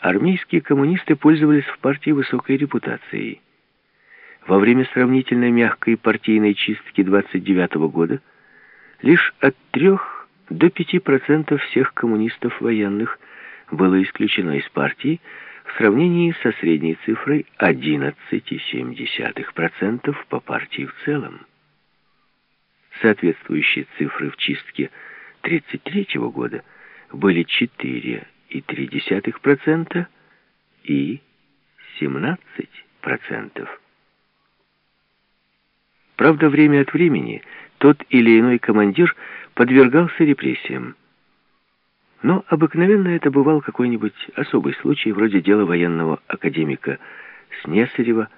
армейские коммунисты пользовались в партии высокой репутацией. Во время сравнительно мягкой партийной чистки 29 года лишь от 3 до 5% всех коммунистов военных было исключено из партии в сравнении со средней цифрой 11,7% по партии в целом. Соответствующие цифры в чистке 1933 года были 4,3% и 17%. Правда, время от времени тот или иной командир подвергался репрессиям. Но обыкновенно это бывал какой-нибудь особый случай, вроде дела военного академика Снесарева,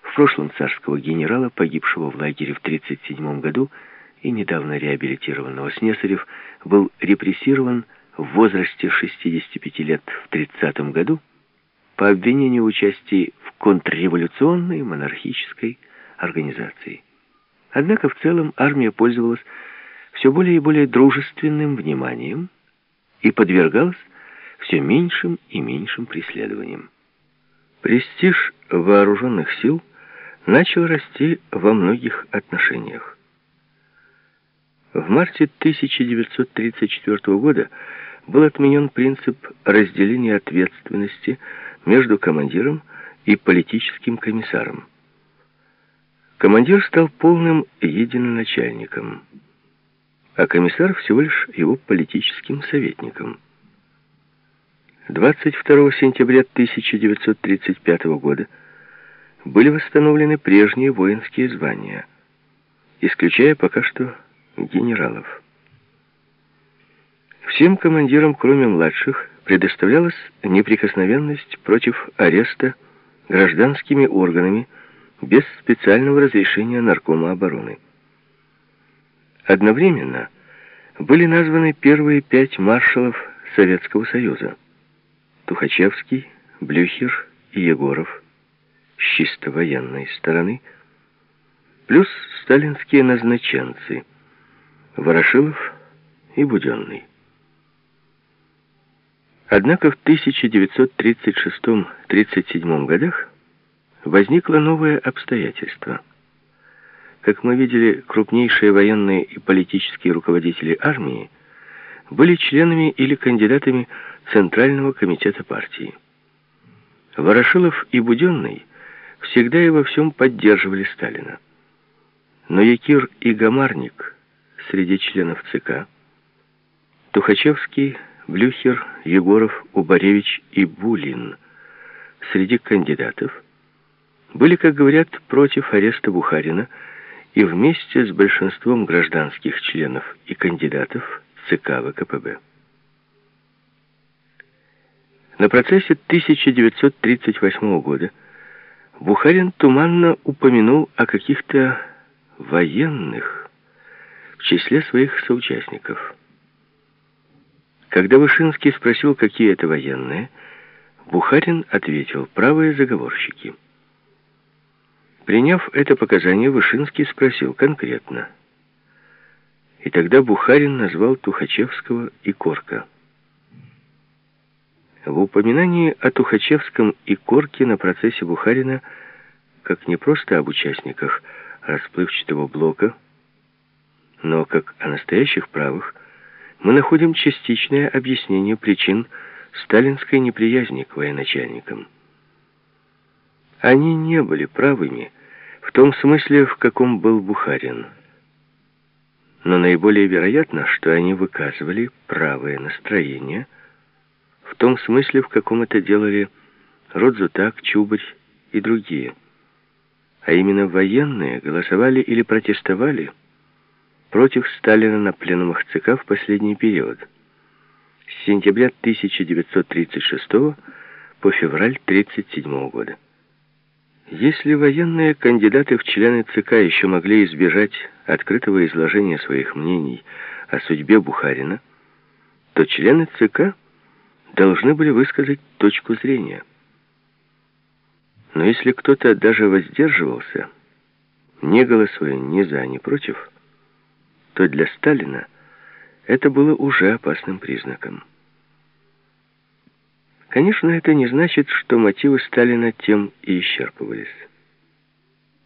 в прошлом царского генерала, погибшего в лагере в 1937 году, и недавно реабилитированного Снесарев был репрессирован в возрасте 65 лет в 30 году по обвинению в участии в контрреволюционной монархической организации. Однако в целом армия пользовалась все более и более дружественным вниманием и подвергалась все меньшим и меньшим преследованиям. Престиж вооруженных сил начал расти во многих отношениях. В марте 1934 года был отменен принцип разделения ответственности между командиром и политическим комиссаром. Командир стал полным единоначальником, а комиссар всего лишь его политическим советником. 22 сентября 1935 года были восстановлены прежние воинские звания, исключая пока что генералов. Всем командирам, кроме младших, предоставлялась неприкосновенность против ареста гражданскими органами без специального разрешения Наркома обороны. Одновременно были названы первые пять маршалов Советского Союза. Тухачевский, Блюхер и Егоров с чисто военной стороны, плюс сталинские назначенцы Ворошилов и Буденный. Однако в 1936-37 годах возникло новое обстоятельство. Как мы видели, крупнейшие военные и политические руководители армии были членами или кандидатами Центрального комитета партии. Ворошилов и Буденный всегда и во всем поддерживали Сталина. Но Якир и Гамарник среди членов ЦК, Тухачевский, Блюхер, Егоров, Убаревич и Булин среди кандидатов были, как говорят, против ареста Бухарина и вместе с большинством гражданских членов и кандидатов ЦК ВКПБ. На процессе 1938 года Бухарин туманно упомянул о каких-то военных в числе своих соучастников. Когда Вышинский спросил, какие это военные, Бухарин ответил «правые заговорщики». Приняв это показание, Вышинский спросил конкретно. И тогда Бухарин назвал Тухачевского и Корка. В упоминании о Тухачевском и Корке на процессе Бухарина как не просто об участниках расплывчатого блока, но как о настоящих правых, мы находим частичное объяснение причин сталинской неприязни к военачальникам. Они не были правыми в том смысле, в каком был Бухарин. Но наиболее вероятно, что они выказывали правое настроение в том смысле, в каком это делали Родзутак, Чубарь и другие. А именно военные голосовали или протестовали против Сталина на пленумах ЦК в последний период с сентября 1936 по февраль 1937 года. Если военные кандидаты в члены ЦК еще могли избежать открытого изложения своих мнений о судьбе Бухарина, то члены ЦК должны были высказать точку зрения. Но если кто-то даже воздерживался, не голосуя ни за, ни против, то для Сталина это было уже опасным признаком. Конечно, это не значит, что мотивы Сталина тем и исчерпывались.